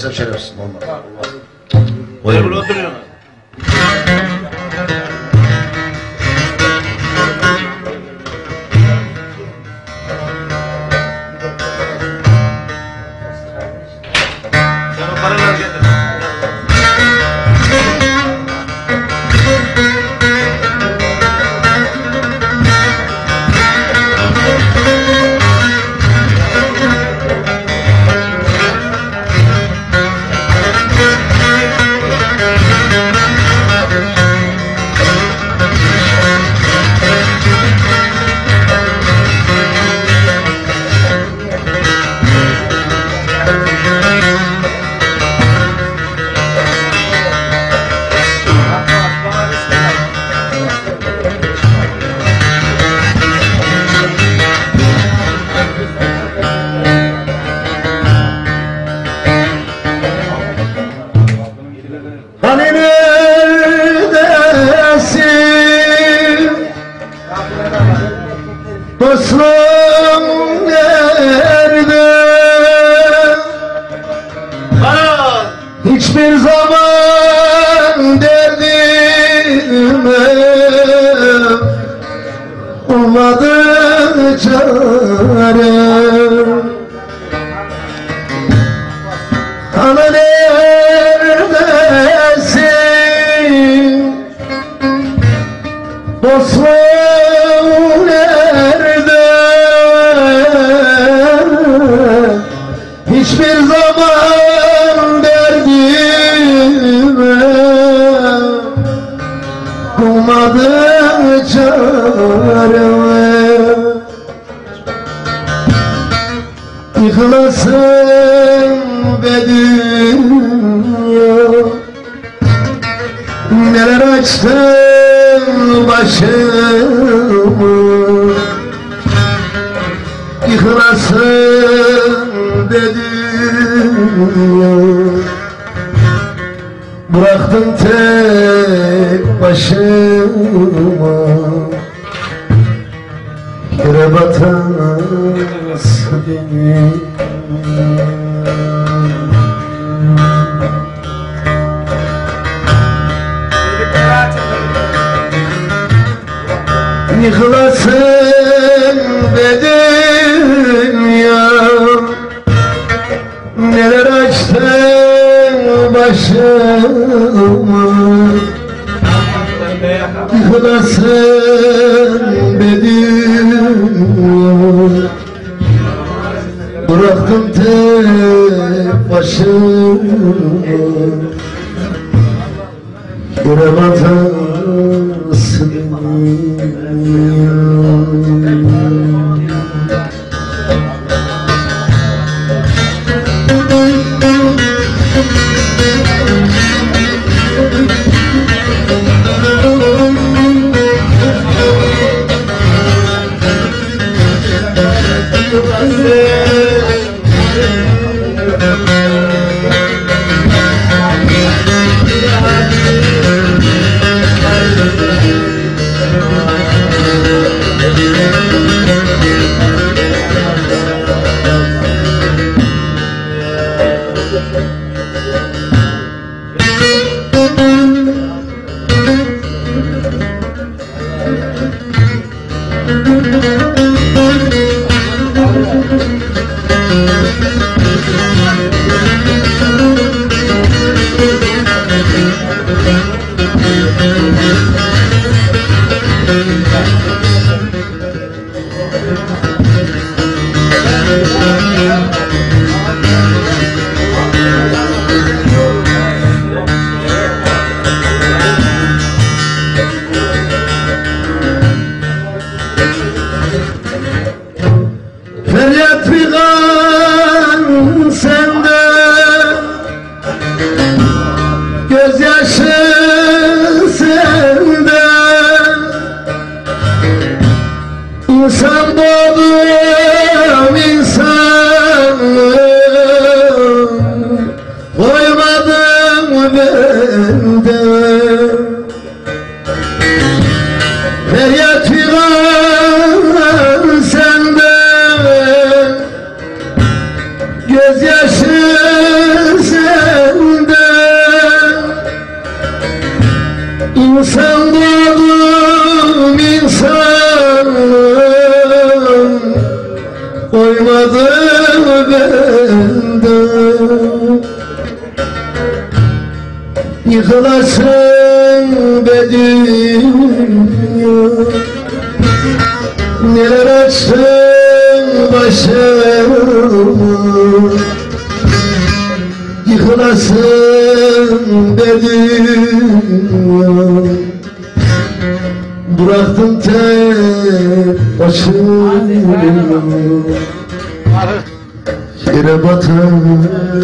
desem şerefsiz olmaz. Buyurun. Burada oturuyorlar. Hiçbir zaman derdime olmadı çare. Ana neredesin? Dostum nerede? Çare Yıkılasın be dünya. Neler açtın başımı? Yıkılasın dedim ya Bıraktın tek başıma Yere batarsın beni. Yıkılasın dedim ya. Neler açtın başıma? Yıkılasın tek başıma Yere İnsan doğdum insan Koymadı benden Yıkılasın be dünya Neler açsın başıma Tek başıma Yere batırsın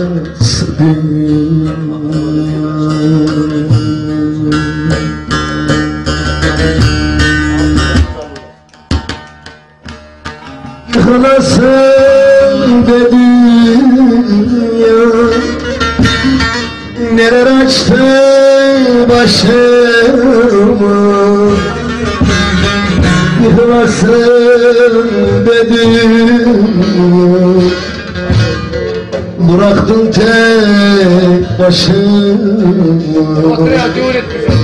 Yıkılasın dedim ya. Neler açtı başıma Yıkılasın dedim. Bıraktım tek başıma. Oturuyor düğün etmiş.